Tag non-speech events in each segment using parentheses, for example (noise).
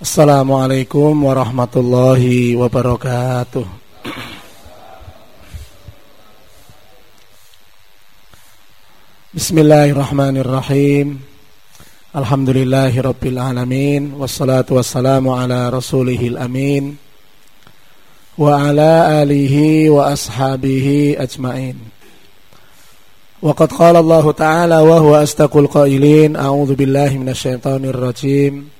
Assalamualaikum warahmatullahi wabarakatuh. Bismillahirrahmanirrahim. Alhamdulillahi rabbil alamin. Wassalatu wassalamu ala rasulihil amin. Wa ala alihi wa ashabihi ajmain. Waqad qala Allah ta'ala wa huwa astaqul qailin. A'udhu billahi minasyaitanir rajim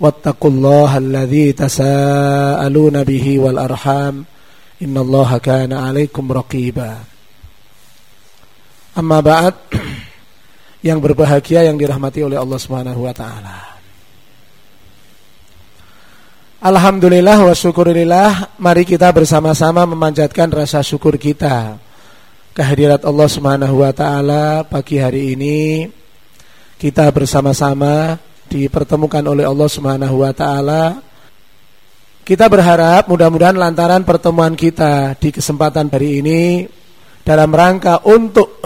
واتقوا الله الذي تساءلون به والأرحام إن الله كان عليكم رقيبا أما بعد yang berbahagia yang dirahmati oleh Allah Subhanahu wa taala. Alhamdulillah wa syukurillah Mari kita bersama-sama memanjatkan rasa syukur kita Kehadirat Allah subhanahu wa ta'ala Pagi hari ini Kita bersama-sama dipertemukan oleh Allah Subhanahu wa taala. Kita berharap mudah-mudahan lantaran pertemuan kita di kesempatan hari ini dalam rangka untuk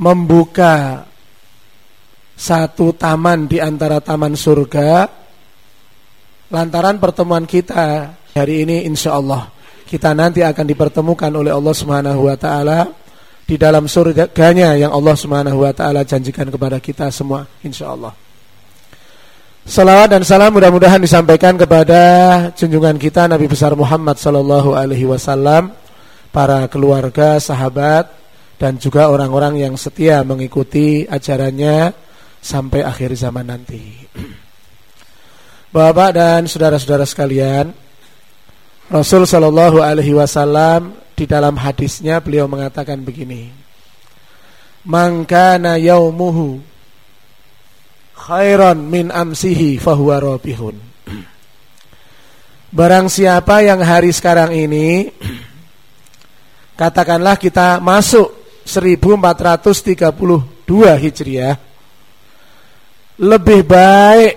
membuka satu taman di antara taman surga lantaran pertemuan kita hari ini insya Allah kita nanti akan dipertemukan oleh Allah Subhanahu wa taala di dalam surganya yang Allah Subhanahu wa taala janjikan kepada kita semua insya Allah. Salawat dan salam mudah-mudahan disampaikan kepada junjungan kita Nabi besar Muhammad sallallahu alaihi wasallam, para keluarga, sahabat dan juga orang-orang yang setia mengikuti ajarannya sampai akhir zaman nanti. Bapak dan saudara-saudara sekalian, Rasul sallallahu alaihi wasallam di dalam hadisnya beliau mengatakan begini. Mangkana yaumuhu khairan min amsihi fahuwa robihun. Barang siapa yang hari sekarang ini katakanlah kita masuk 1432 Hijriah lebih baik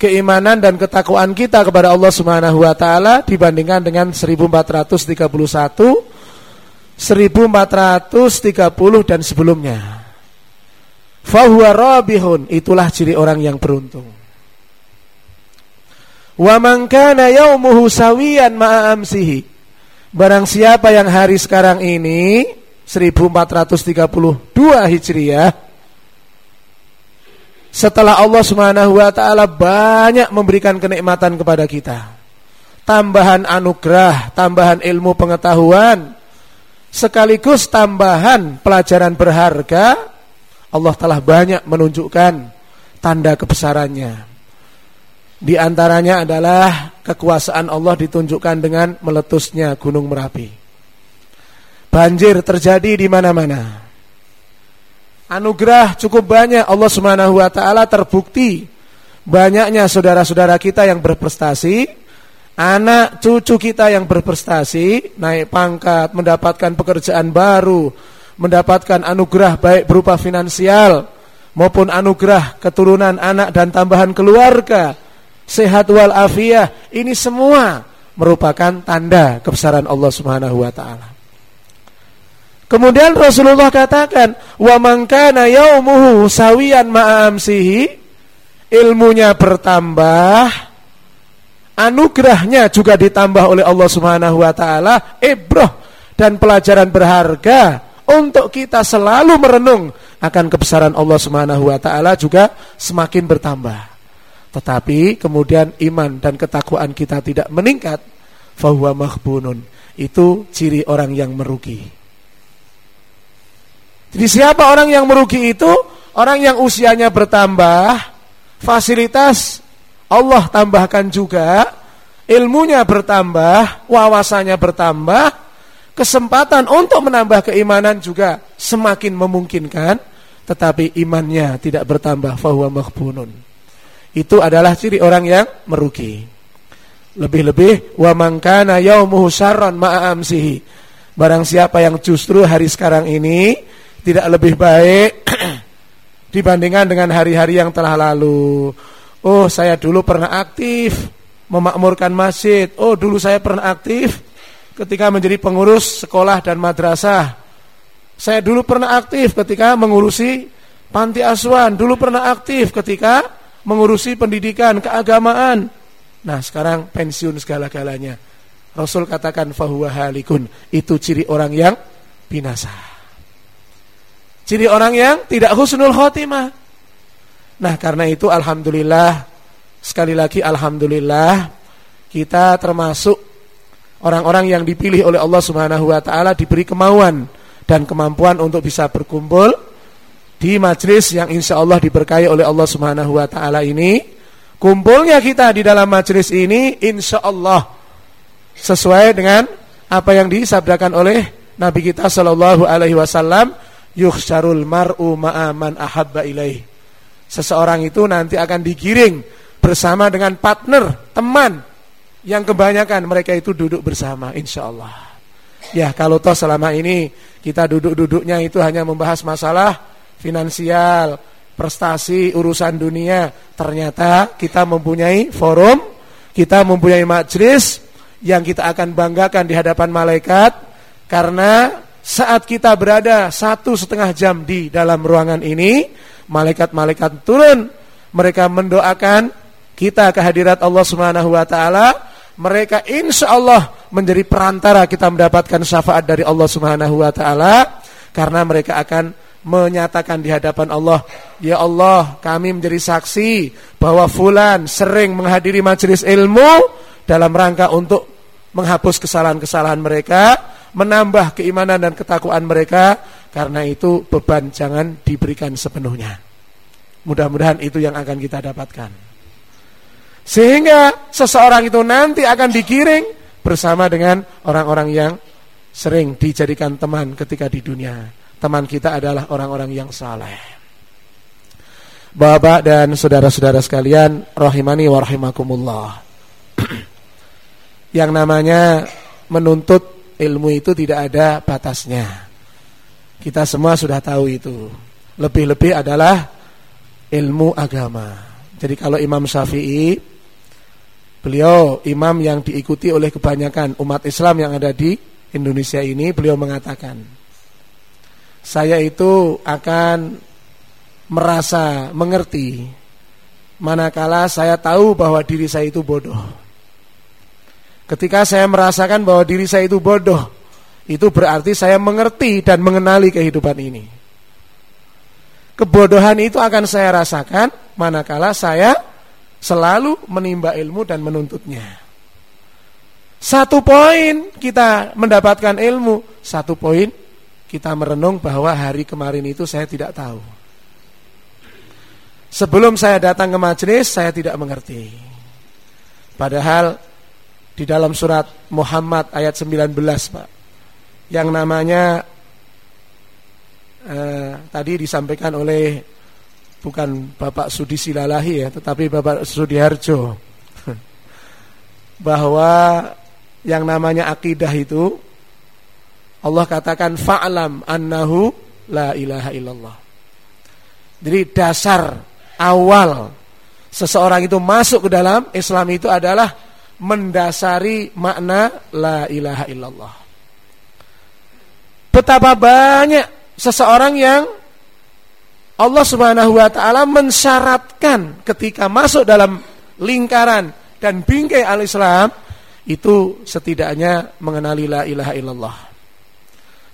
keimanan dan ketakwaan kita kepada Allah Subhanahu wa taala dibandingkan dengan 1431 1430 dan sebelumnya fahuwa rabihun. Itulah ciri orang yang beruntung. Wa man kana yaumuhu sawiyan barang siapa yang hari sekarang ini 1432 Hijriah setelah Allah Subhanahu wa taala banyak memberikan kenikmatan kepada kita. Tambahan anugerah tambahan ilmu pengetahuan sekaligus tambahan pelajaran berharga Allah telah banyak menunjukkan tanda kebesarannya. Di antaranya adalah kekuasaan Allah ditunjukkan dengan meletusnya Gunung Merapi. Banjir terjadi di mana-mana. Anugerah cukup banyak Allah Subhanahu wa taala terbukti banyaknya saudara-saudara kita yang berprestasi, anak cucu kita yang berprestasi, naik pangkat, mendapatkan pekerjaan baru, mendapatkan anugerah baik berupa finansial maupun anugerah keturunan anak dan tambahan keluarga, sehat wal afiah, ini semua merupakan tanda kebesaran Allah Subhanahu wa taala. Kemudian Rasulullah katakan, "Wa man kana yaumuhu sawiyan ma'amsihi", ilmunya bertambah, anugerahnya juga ditambah oleh Allah Subhanahu wa taala, ibrah dan pelajaran berharga untuk kita selalu merenung akan kebesaran Allah Subhanahu wa taala juga semakin bertambah. Tetapi kemudian iman dan ketakwaan kita tidak meningkat, fahuwa mahbunun. Itu ciri orang yang merugi. Jadi siapa orang yang merugi itu? Orang yang usianya bertambah, fasilitas Allah tambahkan juga, ilmunya bertambah, wawasannya bertambah, kesempatan untuk menambah keimanan juga semakin memungkinkan tetapi imannya tidak bertambah fahuwa maghbunun Itu adalah ciri orang yang merugi. Lebih-lebih wa man kana yaumuhu syarran ma'a amsihi. Barang siapa yang justru hari sekarang ini tidak lebih baik (clears throat) dibandingkan dengan hari-hari yang telah lalu. Oh, saya dulu pernah aktif memakmurkan masjid. Oh, dulu saya pernah aktif ketika menjadi pengurus sekolah dan madrasah. Saya dulu pernah aktif ketika mengurusi panti asuhan, dulu pernah aktif ketika mengurusi pendidikan keagamaan. Nah, sekarang pensiun segala-galanya. Rasul katakan fahuwa halikun. Itu ciri orang yang binasa. Ciri orang yang tidak husnul khotimah. Nah, karena itu alhamdulillah sekali lagi alhamdulillah kita termasuk orang-orang yang dipilih oleh Allah Subhanahu wa taala diberi kemauan dan kemampuan untuk bisa berkumpul di majlis yang insya Allah diberkahi oleh Allah Subhanahu Wa Taala ini. Kumpulnya kita di dalam majlis ini insya Allah sesuai dengan apa yang disabdakan oleh Nabi kita Shallallahu Alaihi Wasallam. Yukhsharul mar'u ma'aman ahabba ilaih. Seseorang itu nanti akan digiring bersama dengan partner, teman yang kebanyakan mereka itu duduk bersama insya Allah. Ya kalau toh selama ini kita duduk-duduknya itu hanya membahas masalah finansial, prestasi, urusan dunia. Ternyata kita mempunyai forum, kita mempunyai majlis yang kita akan banggakan di hadapan malaikat. Karena saat kita berada satu setengah jam di dalam ruangan ini, malaikat-malaikat turun. Mereka mendoakan kita kehadirat Allah Subhanahu wa taala mereka insya Allah menjadi perantara kita mendapatkan syafaat dari Allah Subhanahu wa taala karena mereka akan menyatakan di hadapan Allah, "Ya Allah, kami menjadi saksi bahwa fulan sering menghadiri majelis ilmu dalam rangka untuk menghapus kesalahan-kesalahan mereka, menambah keimanan dan ketakwaan mereka. Karena itu beban jangan diberikan sepenuhnya." Mudah-mudahan itu yang akan kita dapatkan. Sehingga seseorang itu nanti akan digiring bersama dengan orang-orang yang sering dijadikan teman ketika di dunia. Teman kita adalah orang-orang yang saleh. Bapak dan saudara-saudara sekalian, rahimani wa rahimakumullah. (clears throat) yang namanya menuntut ilmu itu tidak ada batasnya. Kita semua sudah tahu itu. Lebih-lebih adalah ilmu agama. Jadi kalau Imam Syafi'i Beliau imam yang diikuti oleh kebanyakan umat Islam yang ada di Indonesia ini Beliau mengatakan Saya itu akan merasa mengerti Manakala saya tahu bahwa diri saya itu bodoh. Ketika saya merasakan bahwa diri saya itu bodoh Itu berarti saya mengerti dan mengenali kehidupan ini. Kebodohan itu akan saya rasakan Manakala saya selalu menimba ilmu dan menuntutnya. Satu poin kita mendapatkan ilmu, satu poin kita merenung bahwa hari kemarin itu saya tidak tahu. Sebelum saya datang ke majelis saya tidak mengerti. Padahal di dalam surat Muhammad ayat 19 Pak yang namanya eh, tadi disampaikan oleh bukan Bapak Sudi Silalahi ya, tetapi Bapak Sudi Harjo. (laughs) Bahwa yang namanya akidah itu Allah katakan fa'lam annahu la ilaha illallah. Jadi dasar awal seseorang itu masuk ke dalam Islam itu adalah mendasari makna la ilaha illallah. Betapa banyak seseorang yang Allah Subhanahu wa taala mensyaratkan ketika masuk dalam lingkaran dan bingkai al-Islam itu setidaknya mengenali la ilaha illallah.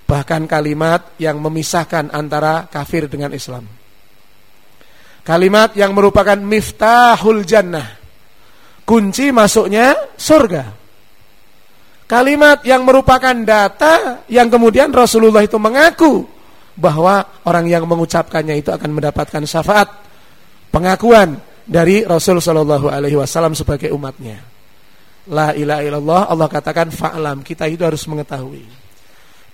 Bahkan kalimat yang memisahkan antara kafir dengan Islam. Kalimat yang merupakan miftahul jannah. Kunci masuknya surga. Kalimat yang merupakan data yang kemudian Rasulullah itu mengaku bahwa orang yang mengucapkannya itu akan mendapatkan syafaat pengakuan dari Rasul Shallallahu Alaihi Wasallam sebagai umatnya. La ilaha illallah Allah katakan fa'lam kita itu harus mengetahui.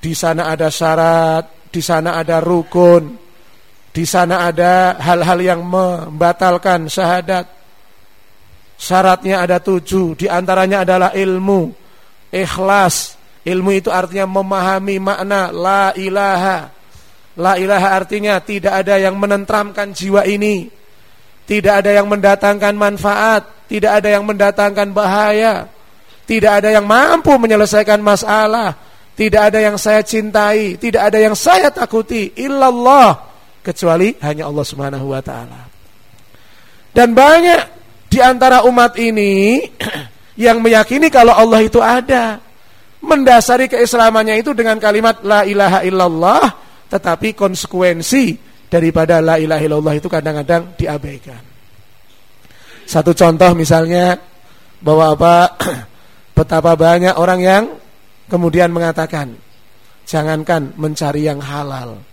Di sana ada syarat, di sana ada rukun, di sana ada hal-hal yang membatalkan syahadat. Syaratnya ada tujuh, di antaranya adalah ilmu, ikhlas. Ilmu itu artinya memahami makna la ilaha. La ilaha artinya tidak ada yang menentramkan jiwa ini. Tidak ada yang mendatangkan manfaat, tidak ada yang mendatangkan bahaya. Tidak ada yang mampu menyelesaikan masalah. Tidak ada yang saya cintai, tidak ada yang saya takuti illallah kecuali hanya Allah Subhanahu wa taala. Dan banyak di antara umat ini (clears throat) yang meyakini kalau Allah itu ada. Mendasari keislamannya itu dengan kalimat la ilaha illallah, tetapi konsekuensi daripada la ilaha illallah itu kadang-kadang diabaikan. Satu contoh misalnya bahwa apa (clears throat) betapa banyak orang yang kemudian mengatakan jangankan mencari yang halal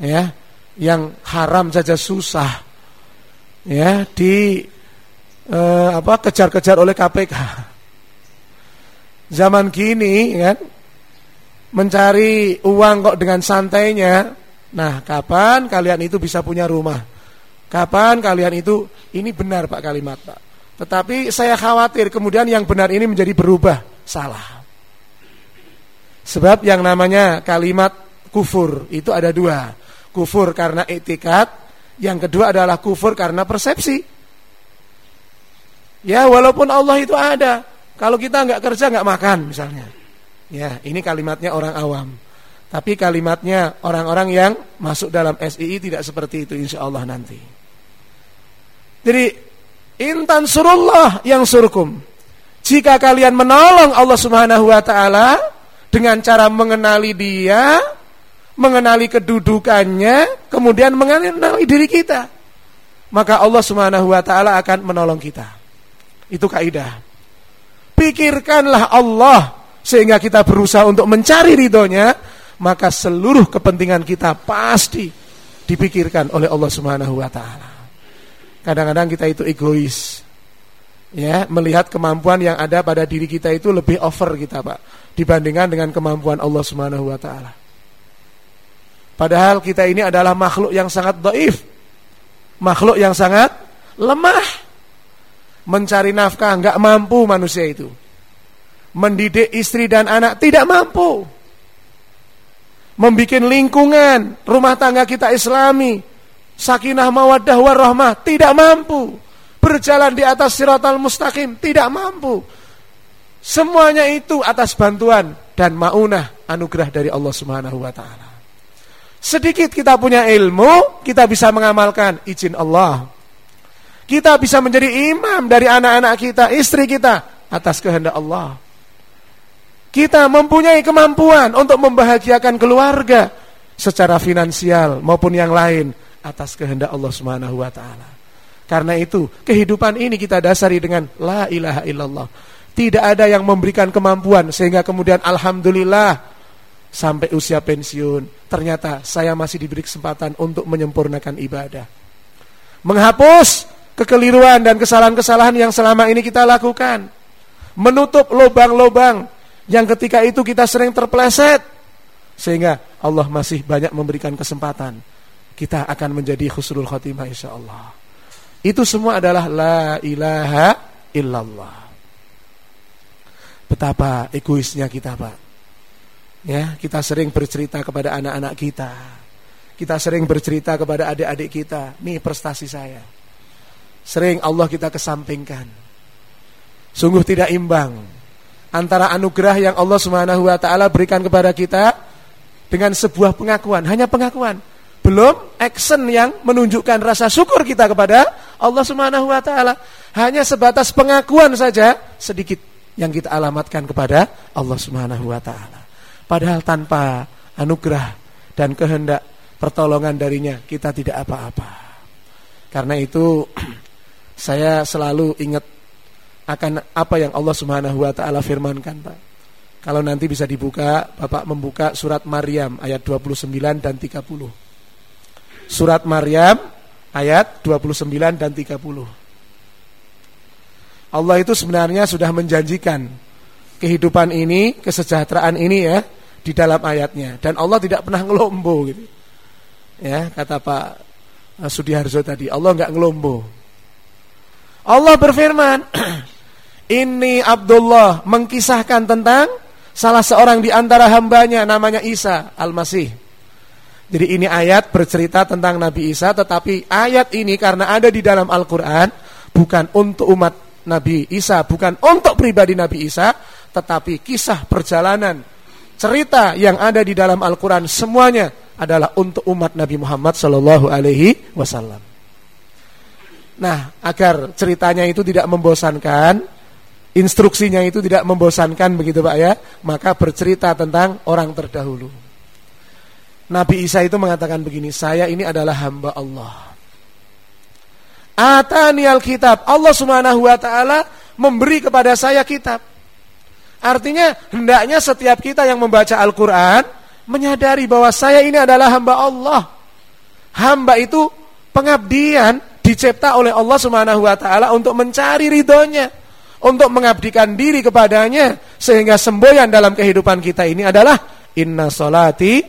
ya, yang haram saja susah. Ya, di eh, apa kejar-kejar oleh KPK. Zaman kini kan mencari uang kok dengan santainya. Nah, kapan kalian itu bisa punya rumah? Kapan kalian itu ini benar Pak kalimat Pak. Tetapi saya khawatir kemudian yang benar ini menjadi berubah salah. Sebab yang namanya kalimat kufur itu ada dua. Kufur karena etikat, yang kedua adalah kufur karena persepsi. Ya walaupun Allah itu ada, kalau kita nggak kerja nggak makan misalnya. Ya ini kalimatnya orang awam. Tapi kalimatnya orang-orang yang masuk dalam SII tidak seperti itu insya Allah nanti. Jadi intan surullah yang surkum. Jika kalian menolong Allah Subhanahu Wa Taala dengan cara mengenali Dia, mengenali kedudukannya, kemudian mengenali diri kita, maka Allah Subhanahu Wa Taala akan menolong kita. Itu kaidah. Pikirkanlah Allah sehingga kita berusaha untuk mencari ridhonya, maka seluruh kepentingan kita pasti dipikirkan oleh Allah Subhanahu wa taala. Kadang-kadang kita itu egois. Ya, melihat kemampuan yang ada pada diri kita itu lebih over kita, Pak, dibandingkan dengan kemampuan Allah Subhanahu wa taala. Padahal kita ini adalah makhluk yang sangat dhaif. Makhluk yang sangat lemah mencari nafkah nggak mampu manusia itu. Mendidik istri dan anak tidak mampu. Membikin lingkungan rumah tangga kita islami, sakinah mawaddah warahmah tidak mampu. Berjalan di atas siratal mustaqim tidak mampu. Semuanya itu atas bantuan dan maunah anugerah dari Allah Subhanahu wa taala. Sedikit kita punya ilmu, kita bisa mengamalkan izin Allah. Kita bisa menjadi imam dari anak-anak kita, istri kita atas kehendak Allah. Kita mempunyai kemampuan untuk membahagiakan keluarga secara finansial maupun yang lain atas kehendak Allah Subhanahu wa taala. Karena itu, kehidupan ini kita dasari dengan la ilaha illallah. Tidak ada yang memberikan kemampuan sehingga kemudian alhamdulillah sampai usia pensiun ternyata saya masih diberi kesempatan untuk menyempurnakan ibadah. Menghapus kekeliruan dan kesalahan-kesalahan yang selama ini kita lakukan. Menutup lubang-lubang yang ketika itu kita sering terpleset. Sehingga Allah masih banyak memberikan kesempatan. Kita akan menjadi khusnul khotimah insyaAllah. Itu semua adalah la ilaha illallah. Betapa egoisnya kita Pak. Ya, kita sering bercerita kepada anak-anak kita. Kita sering bercerita kepada adik-adik kita, nih prestasi saya Sering Allah kita kesampingkan. Sungguh tidak imbang antara anugerah yang Allah Subhanahu wa taala berikan kepada kita dengan sebuah pengakuan, hanya pengakuan. Belum action yang menunjukkan rasa syukur kita kepada Allah Subhanahu wa taala. Hanya sebatas pengakuan saja sedikit yang kita alamatkan kepada Allah Subhanahu wa taala. Padahal tanpa anugerah dan kehendak pertolongan darinya kita tidak apa-apa. Karena itu (clears throat) saya selalu ingat akan apa yang Allah Subhanahu wa taala firmankan, Pak. Kalau nanti bisa dibuka, Bapak membuka surat Maryam ayat 29 dan 30. Surat Maryam ayat 29 dan 30. Allah itu sebenarnya sudah menjanjikan kehidupan ini, kesejahteraan ini ya di dalam ayatnya dan Allah tidak pernah ngelombo gitu. Ya, kata Pak Sudiharjo tadi, Allah enggak ngelombo. Allah berfirman, (clears throat) ini Abdullah mengkisahkan tentang salah seorang di antara hambanya namanya Isa Al-Masih. Jadi ini ayat bercerita tentang Nabi Isa tetapi ayat ini karena ada di dalam Al-Qur'an bukan untuk umat Nabi Isa, bukan untuk pribadi Nabi Isa, tetapi kisah perjalanan cerita yang ada di dalam Al-Qur'an semuanya adalah untuk umat Nabi Muhammad sallallahu alaihi wasallam. Nah, agar ceritanya itu tidak membosankan, instruksinya itu tidak membosankan begitu Pak ya, maka bercerita tentang orang terdahulu. Nabi Isa itu mengatakan begini, saya ini adalah hamba Allah. Atani kitab Allah subhanahu wa ta'ala memberi kepada saya kitab. Artinya hendaknya setiap kita yang membaca Al-Quran menyadari bahwa saya ini adalah hamba Allah. Hamba itu pengabdian dicipta oleh Allah Subhanahu wa taala untuk mencari ridhonya untuk mengabdikan diri kepadanya sehingga semboyan dalam kehidupan kita ini adalah inna solati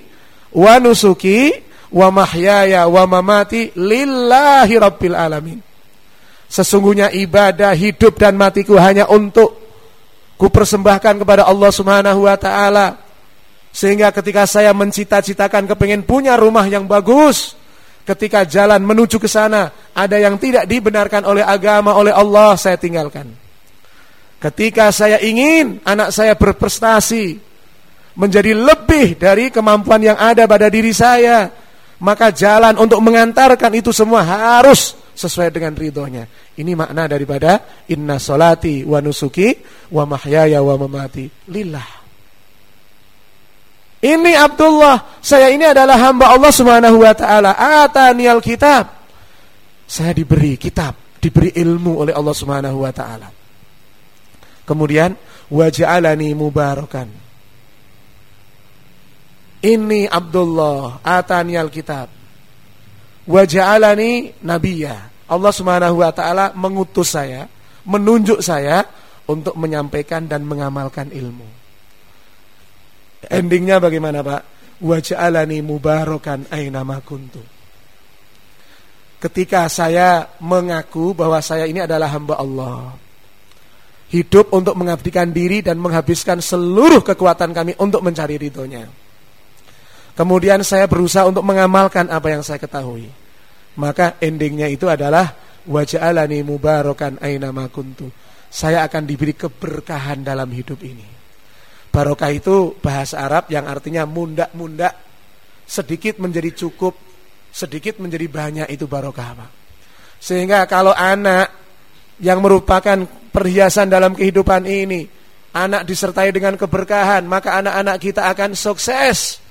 wa nusuki wa mahyaya wa mamati lillahi rabbil alamin. Sesungguhnya ibadah hidup dan matiku hanya untuk ku persembahkan kepada Allah Subhanahu wa taala. Sehingga ketika saya mencita-citakan kepengen punya rumah yang bagus ketika jalan menuju ke sana ada yang tidak dibenarkan oleh agama oleh Allah saya tinggalkan Ketika saya ingin anak saya berprestasi menjadi lebih dari kemampuan yang ada pada diri saya, maka jalan untuk mengantarkan itu semua harus sesuai dengan ridhonya. Ini makna daripada inna solati wa nusuki wa mahyaya wa mamati lillah. Ini Abdullah, saya ini adalah hamba Allah Subhanahu wa taala. Kitab. Saya diberi kitab, diberi ilmu oleh Allah Subhanahu wa taala. Kemudian waj'alani mubarakan. Ini Abdullah atani alkitab. Waj'alani nabiyya. Allah Subhanahu wa taala mengutus saya, menunjuk saya untuk menyampaikan dan mengamalkan ilmu. Endingnya bagaimana Pak? Waj'alani mubarakan aina ma kuntu. Ketika saya mengaku bahwa saya ini adalah hamba Allah, hidup untuk mengabdikan diri dan menghabiskan seluruh kekuatan kami untuk mencari ridhonya. Kemudian saya berusaha untuk mengamalkan apa yang saya ketahui. Maka endingnya itu adalah waj'alani mubarakan aina kuntu. Saya akan diberi keberkahan dalam hidup ini. Barokah itu bahasa Arab yang artinya munda-munda sedikit menjadi cukup, sedikit menjadi banyak itu barokah. Sehingga kalau anak yang merupakan perhiasan dalam kehidupan ini. Anak disertai dengan keberkahan, maka anak-anak kita akan sukses.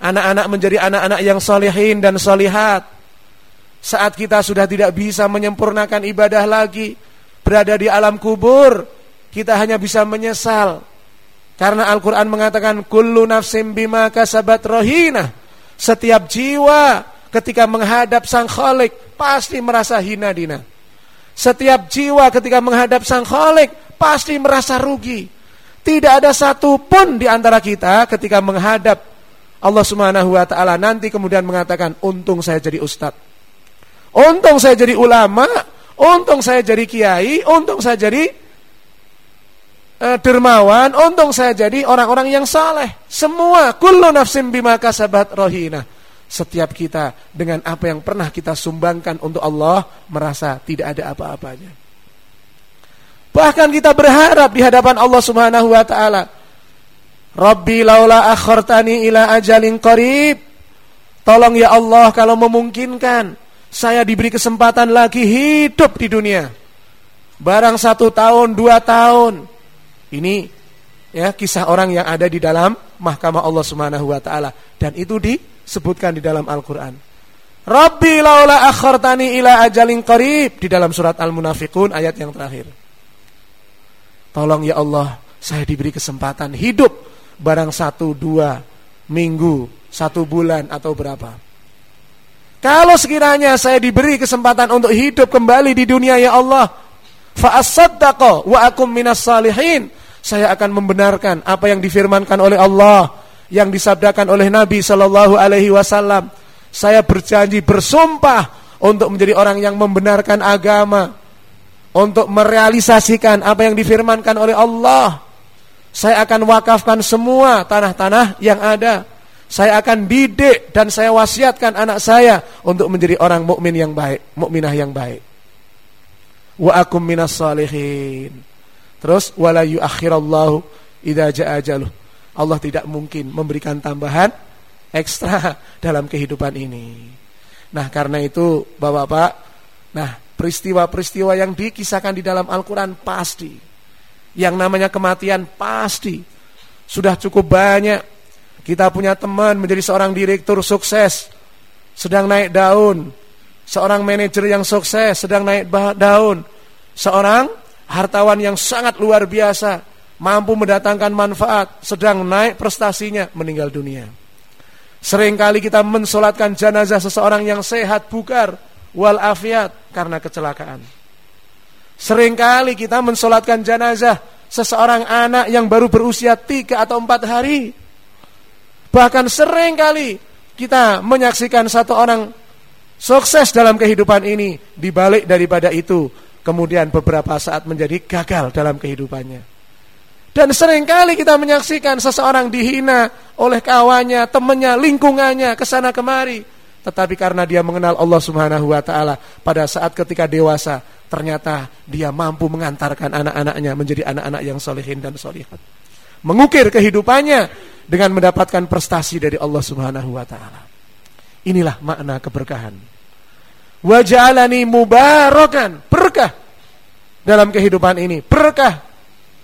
Anak-anak menjadi anak-anak yang solehin dan solihat. Saat kita sudah tidak bisa menyempurnakan ibadah lagi, berada di alam kubur, kita hanya bisa menyesal. Karena Al-Quran mengatakan, Kullu nafsim bima kasabat rohina. Setiap jiwa ketika menghadap sang kholik, pasti merasa hina dina. Setiap jiwa ketika menghadap Sang Khalik pasti merasa rugi. Tidak ada satu pun di antara kita ketika menghadap Allah Subhanahu wa taala nanti kemudian mengatakan untung saya jadi ustadz. Untung saya jadi ulama, untung saya jadi kiai, untung saya jadi uh, dermawan, untung saya jadi orang-orang yang saleh. Semua kullu nafsin bima rohina setiap kita dengan apa yang pernah kita sumbangkan untuk Allah merasa tidak ada apa-apanya. Bahkan kita berharap di hadapan Allah Subhanahu wa taala. Rabbi laula akhartani ila ajalin qarib. Tolong ya Allah kalau memungkinkan saya diberi kesempatan lagi hidup di dunia. Barang satu tahun, dua tahun. Ini ya kisah orang yang ada di dalam mahkamah Allah Subhanahu wa taala dan itu di sebutkan di dalam Al-Quran. Rabbi laula akhartani ila ajalin qarib di dalam surat Al-Munafiqun ayat yang terakhir. Tolong ya Allah, saya diberi kesempatan hidup barang satu dua minggu, satu bulan atau berapa. Kalau sekiranya saya diberi kesempatan untuk hidup kembali di dunia ya Allah, fa wa akum minas salihin. Saya akan membenarkan apa yang difirmankan oleh Allah yang disabdakan oleh Nabi Shallallahu Alaihi Wasallam. Saya berjanji bersumpah untuk menjadi orang yang membenarkan agama, untuk merealisasikan apa yang difirmankan oleh Allah. Saya akan wakafkan semua tanah-tanah yang ada. Saya akan didik dan saya wasiatkan anak saya untuk menjadi orang mukmin yang baik, mukminah yang baik. Wa akum minas salihin. Terus wala yuakhirallahu idza jaa ajaluh. Allah tidak mungkin memberikan tambahan ekstra dalam kehidupan ini. Nah, karena itu Bapak-bapak, nah peristiwa-peristiwa yang dikisahkan di dalam Al-Quran pasti. Yang namanya kematian pasti. Sudah cukup banyak. Kita punya teman menjadi seorang direktur sukses. Sedang naik daun. Seorang manajer yang sukses sedang naik daun. Seorang hartawan yang sangat luar biasa. Mampu mendatangkan manfaat. Sedang naik prestasinya meninggal dunia. Seringkali kita mensolatkan jenazah seseorang yang sehat bukar wal afiat karena kecelakaan. Seringkali kita mensolatkan jenazah seseorang anak yang baru berusia tiga atau empat hari. Bahkan sering kali kita menyaksikan satu orang sukses dalam kehidupan ini dibalik daripada itu kemudian beberapa saat menjadi gagal dalam kehidupannya. Dan sering kali kita menyaksikan seseorang dihina oleh kawannya, temannya, lingkungannya, ke sana kemari. Tetapi karena dia mengenal Allah Subhanahu wa taala pada saat ketika dewasa, ternyata dia mampu mengantarkan anak-anaknya menjadi anak-anak yang solehin dan solihat. Mengukir kehidupannya dengan mendapatkan prestasi dari Allah Subhanahu wa taala. Inilah makna keberkahan. Waj'alani mubarakan, berkah dalam kehidupan ini, berkah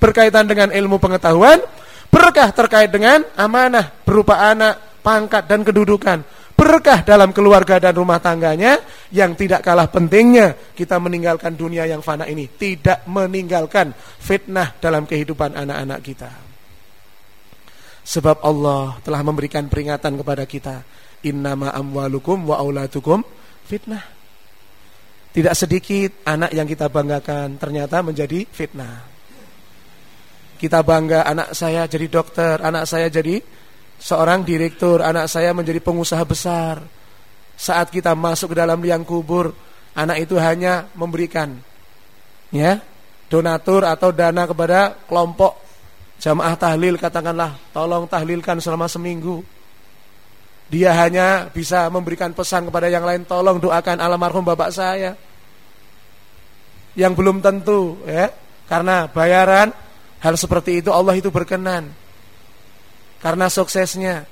berkaitan dengan ilmu pengetahuan, berkah terkait dengan amanah berupa anak, pangkat dan kedudukan. Berkah dalam keluarga dan rumah tangganya yang tidak kalah pentingnya kita meninggalkan dunia yang fana ini. Tidak meninggalkan fitnah dalam kehidupan anak-anak kita. Sebab Allah telah memberikan peringatan kepada kita innama amwalukum wa auladukum fitnah. Tidak sedikit anak yang kita banggakan ternyata menjadi fitnah kita bangga anak saya jadi dokter anak saya jadi seorang direktur, anak saya menjadi pengusaha besar. Saat kita masuk ke dalam liang kubur, anak itu hanya memberikan ya, donatur atau dana kepada kelompok jamaah tahlil katakanlah, tolong tahlilkan selama seminggu. Dia hanya bisa memberikan pesan kepada yang lain, tolong doakan almarhum bapak saya. Yang belum tentu ya, karena bayaran hal seperti itu Allah itu berkenan karena suksesnya.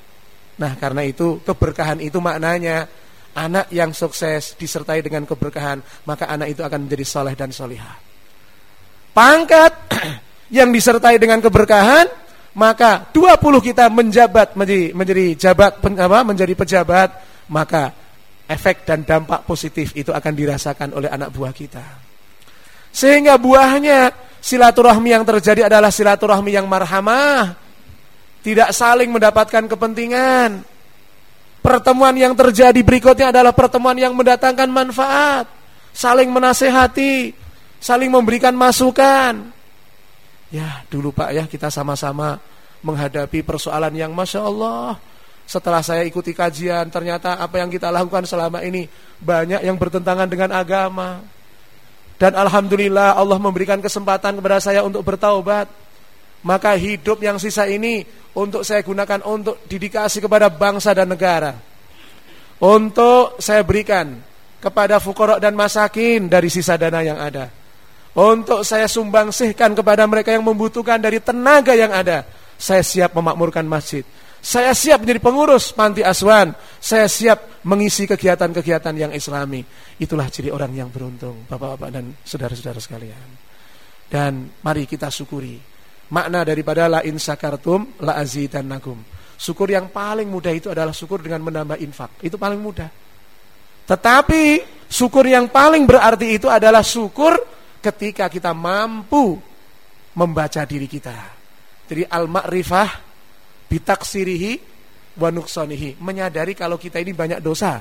Nah, karena itu keberkahan itu maknanya anak yang sukses disertai dengan keberkahan, maka anak itu akan menjadi soleh dan solihah. Pangkat (clears throat) yang disertai dengan keberkahan, maka 20 kita menjabat menjadi menjadi jabat apa menjadi pejabat, maka efek dan dampak positif itu akan dirasakan oleh anak buah kita. Sehingga buahnya silaturahmi yang terjadi adalah silaturahmi yang marhamah, tidak saling mendapatkan kepentingan. Pertemuan yang terjadi berikutnya adalah pertemuan yang mendatangkan manfaat, saling menasehati, saling memberikan masukan. Ya, dulu Pak ya kita sama-sama menghadapi persoalan yang Masya Allah Setelah saya ikuti kajian Ternyata apa yang kita lakukan selama ini Banyak yang bertentangan dengan agama Dan Alhamdulillah Allah memberikan kesempatan kepada saya untuk bertaubat maka hidup yang sisa ini untuk saya gunakan untuk didikasi kepada bangsa dan negara. Untuk saya berikan kepada fukorok dan masakin dari sisa dana yang ada. Untuk saya sumbangsihkan kepada mereka yang membutuhkan dari tenaga yang ada. Saya siap memakmurkan masjid. Saya siap menjadi pengurus panti asuhan. Saya siap mengisi kegiatan-kegiatan yang islami. Itulah ciri orang yang beruntung, Bapak-bapak dan saudara-saudara sekalian. Dan mari kita syukuri Makna daripada la in syakartum la azidannakum. Syukur yang paling mudah itu adalah syukur dengan menambah infak. Itu paling mudah. Tetapi syukur yang paling berarti itu adalah syukur ketika kita mampu membaca diri kita. Jadi al-ma'rifah bitaksirihi wa nuksonihi. Menyadari kalau kita ini banyak dosa.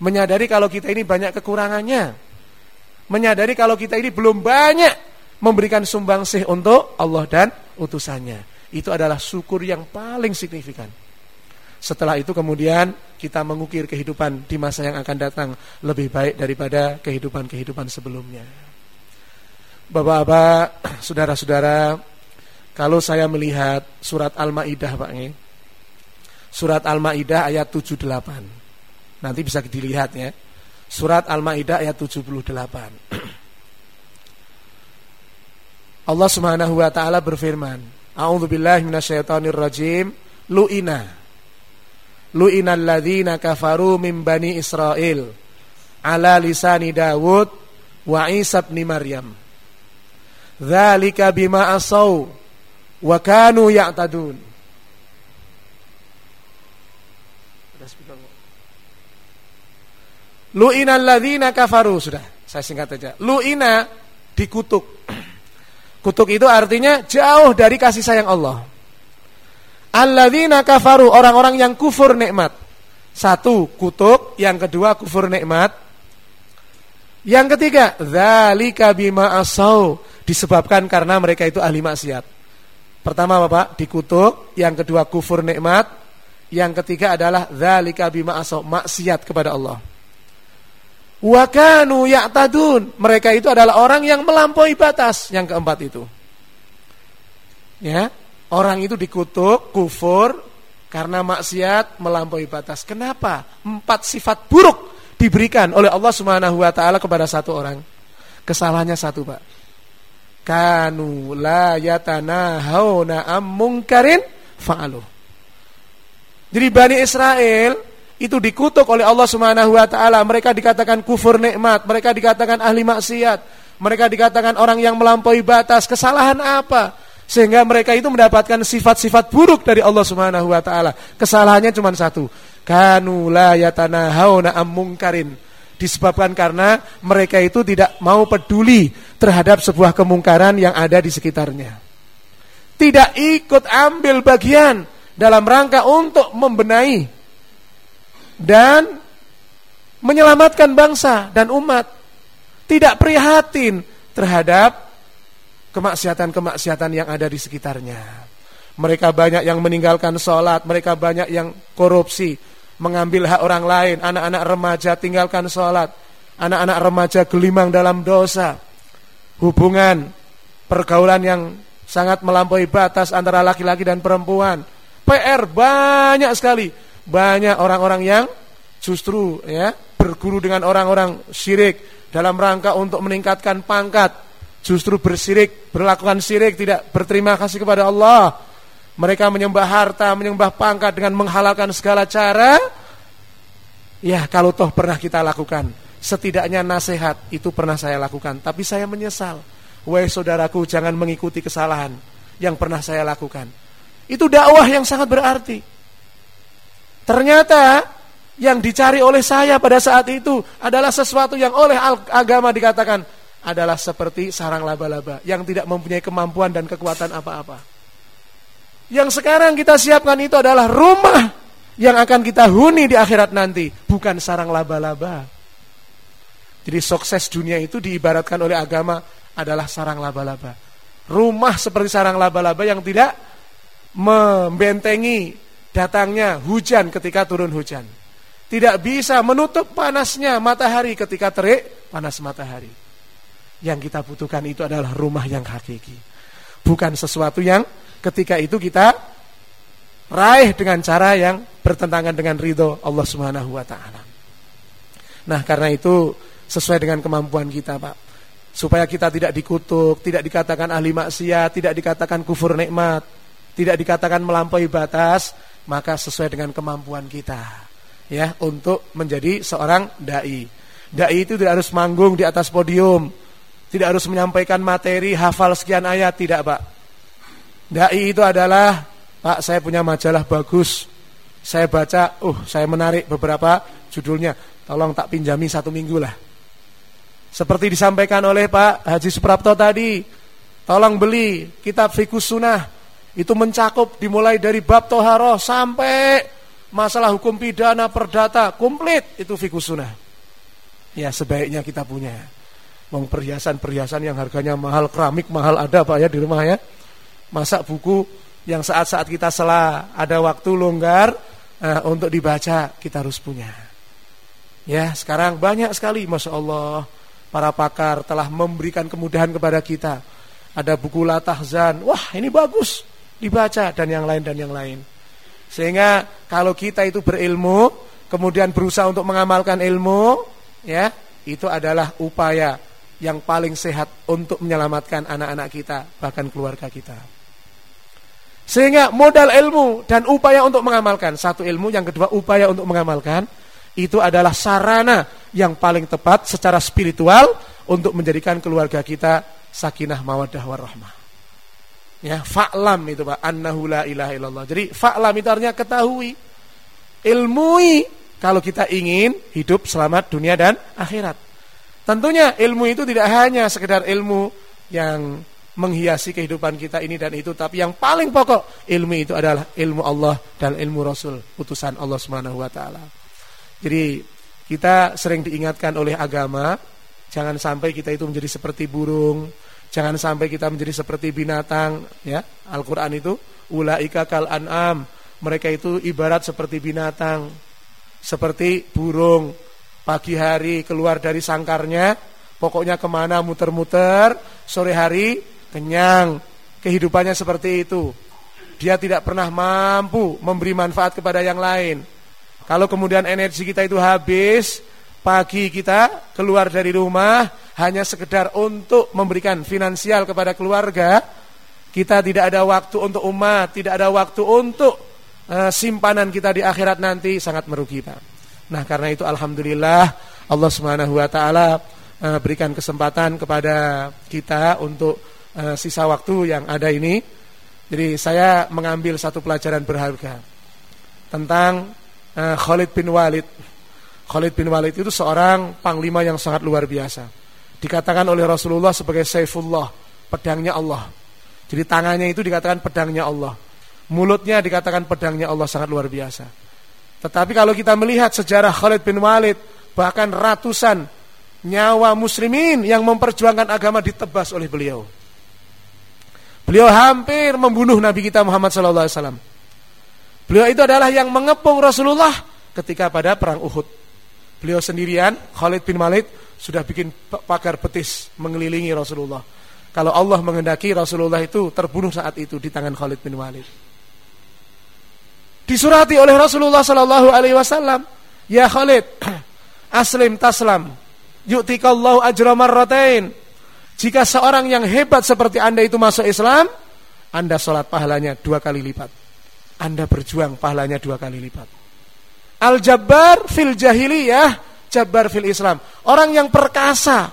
Menyadari kalau kita ini banyak kekurangannya. Menyadari kalau kita ini belum banyak memberikan sumbangsih untuk Allah dan utusannya. Itu adalah syukur yang paling signifikan. Setelah itu kemudian kita mengukir kehidupan di masa yang akan datang lebih baik daripada kehidupan-kehidupan sebelumnya. Bapak-bapak, saudara-saudara, kalau saya melihat surat Al-Maidah, Pak, ini, surat Al-Maidah ayat 78. Nanti bisa dilihat ya. Surat Al-Maidah ayat 78. (clears throat) Allah Subhanahu wa taala berfirman, A'udzubillahi minasyaitonirrajim, lu'ina. Lu'ina alladzina kafaru min bani Israel ala lisani Dawud wa Isa Maryam. Dzalika bima asau wa kanu ya'tadun. Lu'ina alladzina kafaru sudah, saya singkat saja. Lu'ina dikutuk. Kutuk itu artinya jauh dari kasih sayang Allah. Alladzina kafaru orang-orang yang kufur nikmat. Satu kutuk, yang kedua kufur nikmat. Yang ketiga, dzalika bima asau disebabkan karena mereka itu ahli maksiat. Pertama Bapak, dikutuk, yang kedua kufur nikmat, yang ketiga adalah dzalika bima asau, maksiat kepada Allah. Wa kanu ya'tadun, mereka itu adalah orang yang melampaui batas, yang keempat itu. Ya, orang itu dikutuk, kufur karena maksiat melampaui batas. Kenapa? Empat sifat buruk diberikan oleh Allah Subhanahu wa taala kepada satu orang. Kesalahannya satu, Pak kanu la yatanahawna am munkarin fa'alu. Jadi Bani Israel itu dikutuk oleh Allah Subhanahu wa taala, mereka dikatakan kufur nikmat, mereka dikatakan ahli maksiat, mereka dikatakan orang yang melampaui batas. Kesalahan apa? Sehingga mereka itu mendapatkan sifat-sifat buruk dari Allah Subhanahu wa taala. Kesalahannya cuma satu. Kanu la yatanahawna am munkarin disebabkan karena mereka itu tidak mau peduli terhadap sebuah kemungkaran yang ada di sekitarnya. Tidak ikut ambil bagian dalam rangka untuk membenahi dan menyelamatkan bangsa dan umat. Tidak prihatin terhadap kemaksiatan-kemaksiatan yang ada di sekitarnya. Mereka banyak yang meninggalkan sholat, mereka banyak yang korupsi, mengambil hak orang lain, anak-anak remaja tinggalkan sholat, anak-anak remaja gelimang dalam dosa, hubungan pergaulan yang sangat melampaui batas antara laki-laki dan perempuan, PR banyak sekali, banyak orang-orang yang justru ya berguru dengan orang-orang syirik dalam rangka untuk meningkatkan pangkat, justru bersirik, berlakukan syirik, tidak berterima kasih kepada Allah mereka menyembah harta, menyembah pangkat dengan menghalalkan segala cara. Ya, kalau toh pernah kita lakukan, setidaknya nasihat itu pernah saya lakukan, tapi saya menyesal. Wahai saudaraku, jangan mengikuti kesalahan yang pernah saya lakukan. Itu dakwah yang sangat berarti. Ternyata yang dicari oleh saya pada saat itu adalah sesuatu yang oleh agama dikatakan adalah seperti sarang laba-laba yang tidak mempunyai kemampuan dan kekuatan apa-apa. Yang sekarang kita siapkan itu adalah rumah yang akan kita huni di akhirat nanti, bukan sarang laba-laba. Jadi sukses dunia itu diibaratkan oleh agama adalah sarang laba-laba. Rumah seperti sarang laba-laba yang tidak membentengi datangnya hujan ketika turun hujan. Tidak bisa menutup panasnya matahari ketika terik panas matahari. Yang kita butuhkan itu adalah rumah yang hakiki. Bukan sesuatu yang ketika itu kita raih dengan cara yang bertentangan dengan ridho Allah Subhanahu wa taala. Nah, karena itu sesuai dengan kemampuan kita, Pak. Supaya kita tidak dikutuk, tidak dikatakan ahli maksiat, tidak dikatakan kufur nikmat, tidak dikatakan melampaui batas, maka sesuai dengan kemampuan kita. Ya, untuk menjadi seorang dai. Dai itu tidak harus manggung di atas podium, tidak harus menyampaikan materi hafal sekian ayat, tidak, Pak Dai itu adalah, Pak saya punya majalah bagus, saya baca, uh saya menarik beberapa judulnya, tolong tak pinjami satu minggu lah. Seperti disampaikan oleh Pak Haji Suprapto tadi, tolong beli kitab Fikus Sunnah, itu mencakup dimulai dari bab toharoh sampai masalah hukum pidana perdata, komplit itu Fikus Sunnah. Ya sebaiknya kita punya. Mau perhiasan-perhiasan yang harganya mahal, keramik mahal ada Pak ya di rumah ya masak buku yang saat-saat kita selah ada waktu longgar uh, untuk dibaca kita harus punya. Ya sekarang banyak sekali Masya Allah para pakar telah memberikan kemudahan kepada kita. Ada buku Latahzan, wah ini bagus dibaca dan yang lain dan yang lain. Sehingga kalau kita itu berilmu, kemudian berusaha untuk mengamalkan ilmu, ya itu adalah upaya yang paling sehat untuk menyelamatkan anak-anak kita, bahkan keluarga kita. Sehingga modal ilmu dan upaya untuk mengamalkan, satu ilmu, yang kedua upaya untuk mengamalkan, itu adalah sarana yang paling tepat secara spiritual untuk menjadikan keluarga kita sakinah mawaddah warahmah. Ya, fa'lam itu Pak, annahu la ilaha illallah. Jadi fa'lam itu artinya ketahui, ilmui kalau kita ingin hidup selamat dunia dan akhirat. Tentunya ilmu itu tidak hanya sekedar ilmu yang menghiasi kehidupan kita ini dan itu, tapi yang paling pokok ilmu itu adalah ilmu Allah dan ilmu Rasul, utusan Allah Subhanahu wa taala. Jadi kita sering diingatkan oleh agama, jangan sampai kita itu menjadi seperti burung, jangan sampai kita menjadi seperti binatang, ya. Al-Qur'an itu ulaika kal an'am, mereka itu ibarat seperti binatang, seperti burung, pagi hari keluar dari sangkarnya, pokoknya ke mana muter-muter, sore hari kenyang, kehidupannya seperti itu. Dia tidak pernah mampu memberi manfaat kepada yang lain. Kalau kemudian energi kita itu habis, pagi kita keluar dari rumah hanya sekedar untuk memberikan finansial kepada keluarga, kita tidak ada waktu untuk umat, tidak ada waktu untuk uh, simpanan kita di akhirat nanti sangat merugi, Pak. Nah, karena itu alhamdulillah Allah Subhanahu wa taala uh, berikan kesempatan kepada kita untuk uh, sisa waktu yang ada ini. Jadi saya mengambil satu pelajaran berharga tentang uh, Khalid bin Walid. Khalid bin Walid itu seorang panglima yang sangat luar biasa. Dikatakan oleh Rasulullah sebagai Saifullah, pedangnya Allah. Jadi tangannya itu dikatakan pedangnya Allah. Mulutnya dikatakan pedangnya Allah sangat luar biasa. Tetapi kalau kita melihat sejarah Khalid bin Walid, bahkan ratusan nyawa muslimin yang memperjuangkan agama ditebas oleh beliau. Beliau hampir membunuh Nabi kita Muhammad SAW. Beliau itu adalah yang mengepung Rasulullah ketika pada perang Uhud. Beliau sendirian, Khalid bin Walid sudah bikin pagar betis mengelilingi Rasulullah. Kalau Allah menghendaki Rasulullah itu terbunuh saat itu di tangan Khalid bin Walid. Disurati oleh Rasulullah sallallahu alaihi wasallam, "Ya Khalid, (clears throat) aslim taslam, yu'tikallahu ajra marratain." Jika seorang yang hebat seperti Anda itu masuk Islam, Anda sholat pahalanya dua kali lipat. Anda berjuang pahalanya dua kali lipat. Al-Jabbar fil jahiliyah, Jabbar fil Islam. Orang yang perkasa,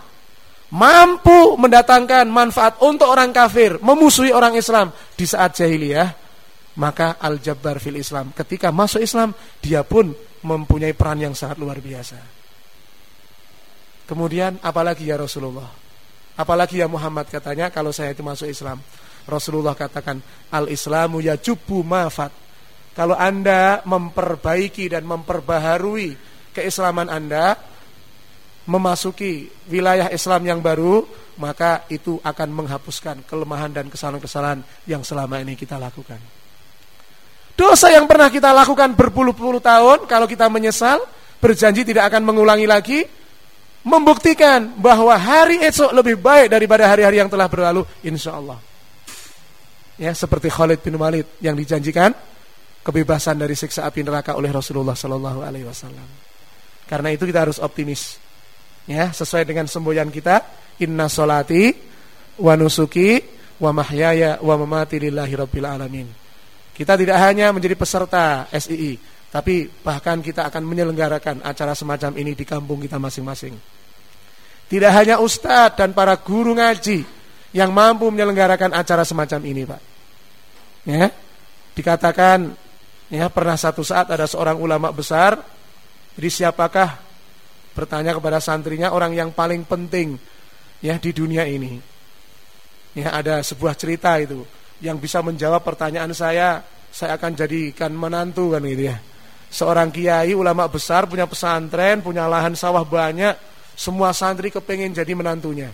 mampu mendatangkan manfaat untuk orang kafir, memusuhi orang Islam di saat jahiliyah, maka Al-Jabbar fil Islam. Ketika masuk Islam, dia pun mempunyai peran yang sangat luar biasa. Kemudian apalagi ya Rasulullah? Apalagi ya Muhammad katanya kalau saya itu masuk Islam. Rasulullah katakan al-islamu yajubu mafat. Kalau Anda memperbaiki dan memperbaharui keislaman Anda, memasuki wilayah Islam yang baru, maka itu akan menghapuskan kelemahan dan kesalahan-kesalahan yang selama ini kita lakukan. Dosa yang pernah kita lakukan berpuluh-puluh tahun, kalau kita menyesal, berjanji tidak akan mengulangi lagi, membuktikan bahwa hari esok lebih baik daripada hari-hari yang telah berlalu, insya Allah ya seperti Khalid bin Walid yang dijanjikan kebebasan dari siksa api neraka oleh Rasulullah Sallallahu Alaihi Wasallam. Karena itu kita harus optimis, ya sesuai dengan semboyan kita Inna solati wa nusuki wa mahyaya wa mamati lillahi rabbil alamin. Kita tidak hanya menjadi peserta SII, tapi bahkan kita akan menyelenggarakan acara semacam ini di kampung kita masing-masing. Tidak hanya ustadz dan para guru ngaji yang mampu menyelenggarakan acara semacam ini, Pak. Ya. Dikatakan ya pernah satu saat ada seorang ulama besar, jadi siapakah bertanya kepada santrinya orang yang paling penting ya di dunia ini. Ya, ada sebuah cerita itu yang bisa menjawab pertanyaan saya, saya akan jadikan menantu kan gitu ya. Seorang kiai ulama besar punya pesantren, punya lahan sawah banyak, semua santri kepengen jadi menantunya.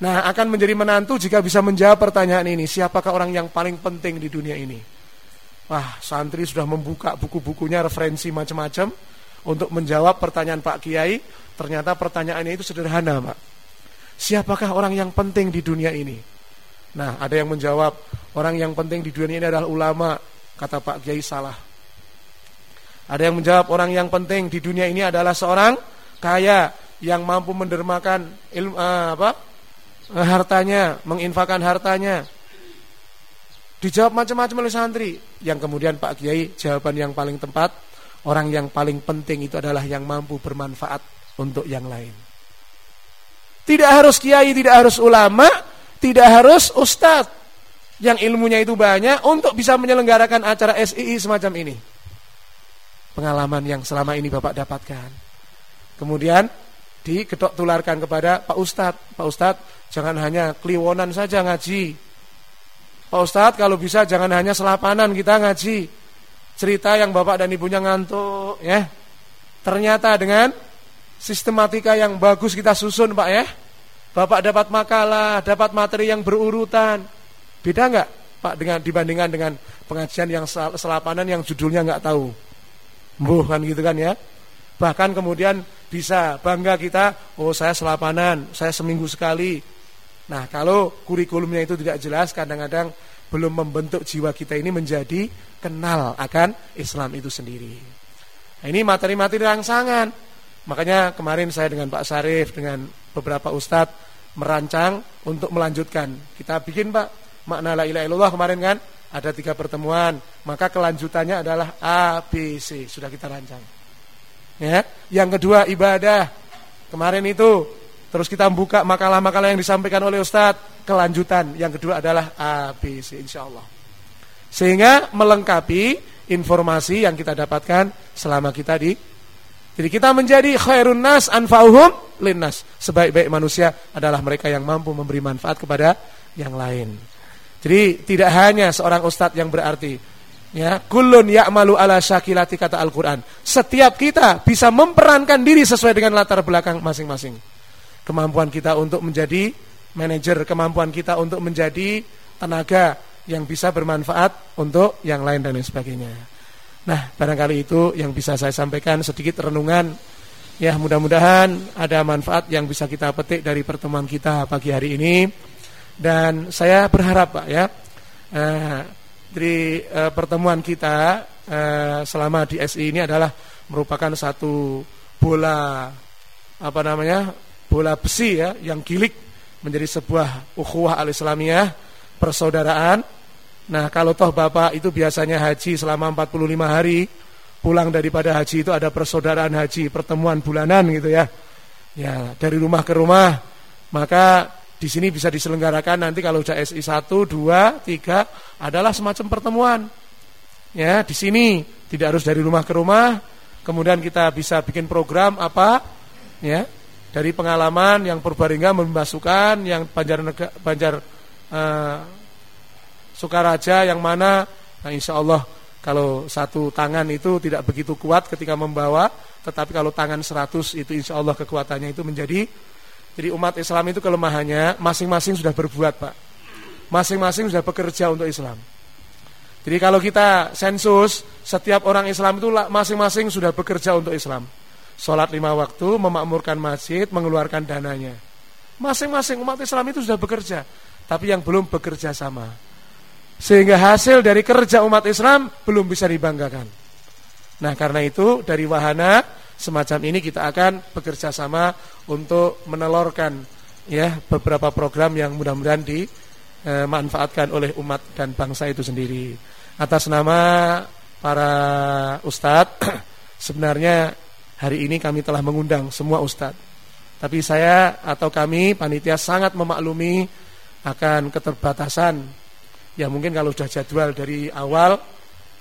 Nah, akan menjadi menantu jika bisa menjawab pertanyaan ini, siapakah orang yang paling penting di dunia ini? Wah, santri sudah membuka buku-bukunya referensi macam-macam. untuk menjawab pertanyaan Pak Kiai, ternyata pertanyaannya itu sederhana, Pak. Siapakah orang yang penting di dunia ini? Nah, ada yang menjawab, orang yang penting di dunia ini adalah ulama, kata Pak Kiai salah. Ada yang menjawab, orang yang penting di dunia ini adalah seorang kaya yang mampu mendermakan ilmu uh, apa? Uh, hartanya, menginfakan hartanya. Dijawab macam-macam oleh santri. Yang kemudian Pak Kiai jawaban yang paling tepat, orang yang paling penting itu adalah yang mampu bermanfaat untuk yang lain. Tidak harus kiai, tidak harus ulama, tidak harus ustadz yang ilmunya itu banyak untuk bisa menyelenggarakan acara SII semacam ini. Pengalaman yang selama ini Bapak dapatkan. Kemudian diketok tularkan kepada Pak Ustadz. Pak Ustadz, jangan hanya kliwonan saja ngaji. Pak Ustadz, kalau bisa jangan hanya selapanan kita ngaji. Cerita yang bapak dan ibunya ngantuk, ya. Ternyata dengan sistematika yang bagus kita susun, Pak ya. Bapak dapat makalah, dapat materi yang berurutan. Beda nggak, Pak, dengan dibandingkan dengan pengajian yang selapanan yang judulnya nggak tahu. Mbuh kan gitu kan ya. Bahkan kemudian bisa bangga kita, oh saya selapanan, saya seminggu sekali. Nah kalau kurikulumnya itu tidak jelas, kadang-kadang belum membentuk jiwa kita ini menjadi kenal akan Islam itu sendiri. Nah, ini materi-materi rangsangan. Makanya kemarin saya dengan Pak Sarif, dengan beberapa ustadz merancang untuk melanjutkan. Kita bikin Pak makna la ilaha illallah kemarin kan ada tiga pertemuan, maka kelanjutannya adalah A, B, C. Sudah kita rancang. Ya, yang kedua ibadah. Kemarin itu terus kita buka makalah-makalah yang disampaikan oleh Ustadz. Kelanjutan yang kedua adalah ABC insya Allah. Sehingga melengkapi informasi yang kita dapatkan selama kita di jadi kita menjadi khairun nas anfa'uhum linnas. Sebaik-baik manusia adalah mereka yang mampu memberi manfaat kepada yang lain. Jadi tidak hanya seorang ustadz yang berarti Ya, kulun ya'malu ala syakilati kata Al-Qur'an. Setiap kita bisa memperankan diri sesuai dengan latar belakang masing-masing. Kemampuan kita untuk menjadi manajer, kemampuan kita untuk menjadi tenaga yang bisa bermanfaat untuk yang lain dan lain sebagainya. Nah, barangkali itu yang bisa saya sampaikan sedikit renungan. Ya, mudah-mudahan ada manfaat yang bisa kita petik dari pertemuan kita pagi hari ini. Dan saya berharap Pak ya, eh, dari uh, pertemuan kita uh, selama di SI ini adalah merupakan satu bola apa namanya bola besi ya yang gilik menjadi sebuah ukhuwah al-islamiyah persaudaraan. Nah, kalau toh Bapak itu biasanya haji selama 45 hari, pulang daripada haji itu ada persaudaraan haji, pertemuan bulanan gitu ya. Ya, dari rumah ke rumah, maka di sini bisa diselenggarakan nanti kalau sudah SI 1, 2, 3 adalah semacam pertemuan. Ya, di sini tidak harus dari rumah ke rumah. Kemudian kita bisa bikin program apa? Ya, dari pengalaman yang Purbalingga membasukan, yang Banjar Banjar uh, Sukaraja yang mana nah insya Allah kalau satu tangan itu tidak begitu kuat ketika membawa, tetapi kalau tangan 100 itu insya Allah kekuatannya itu menjadi jadi umat Islam itu kelemahannya masing-masing sudah berbuat Pak. Masing-masing sudah bekerja untuk Islam. Jadi kalau kita sensus, setiap orang Islam itu masing-masing sudah bekerja untuk Islam. Sholat lima waktu, memakmurkan masjid, mengeluarkan dananya. Masing-masing umat Islam itu sudah bekerja. Tapi yang belum bekerja sama. Sehingga hasil dari kerja umat Islam belum bisa dibanggakan. Nah karena itu dari wahana semacam ini kita akan bekerja sama untuk menelorkan ya beberapa program yang mudah-mudahan dimanfaatkan oleh umat dan bangsa itu sendiri. Atas nama para ustadz, (clears throat) sebenarnya hari ini kami telah mengundang semua ustadz. Tapi saya atau kami panitia sangat memaklumi akan keterbatasan. Ya mungkin kalau sudah jadwal dari awal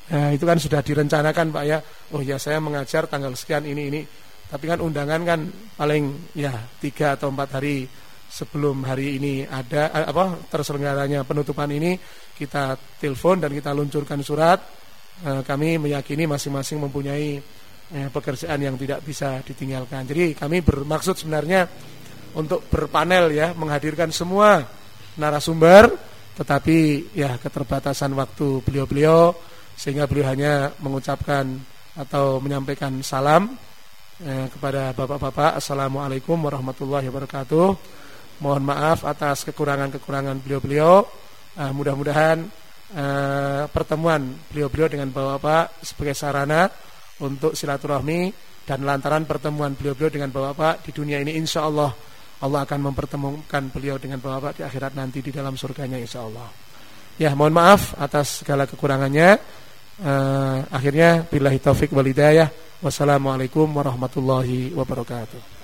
Nah, itu kan sudah direncanakan Pak ya. Oh ya saya mengajar tanggal sekian ini ini. Tapi kan undangan kan paling ya tiga atau empat hari sebelum hari ini ada eh, apa terselenggaranya penutupan ini kita telepon dan kita luncurkan surat. Eh, kami meyakini masing-masing mempunyai eh, pekerjaan yang tidak bisa ditinggalkan. Jadi kami bermaksud sebenarnya untuk berpanel ya menghadirkan semua narasumber tetapi ya keterbatasan waktu beliau-beliau sehingga beliau hanya mengucapkan atau menyampaikan salam eh, kepada bapak-bapak Assalamualaikum warahmatullahi wabarakatuh. Mohon maaf atas kekurangan-kekurangan beliau-beliau. Eh, Mudah-mudahan eh, pertemuan beliau-beliau dengan bapak-bapak sebagai sarana untuk silaturahmi dan lantaran pertemuan beliau-beliau dengan bapak-bapak di dunia ini insya Allah Allah akan mempertemukan beliau dengan bapak-bapak di akhirat nanti di dalam surganya insya Allah. Ya mohon maaf atas segala kekurangannya. Uh, akhirnya billahi taufik walidayah wassalamualaikum warahmatullahi wabarakatuh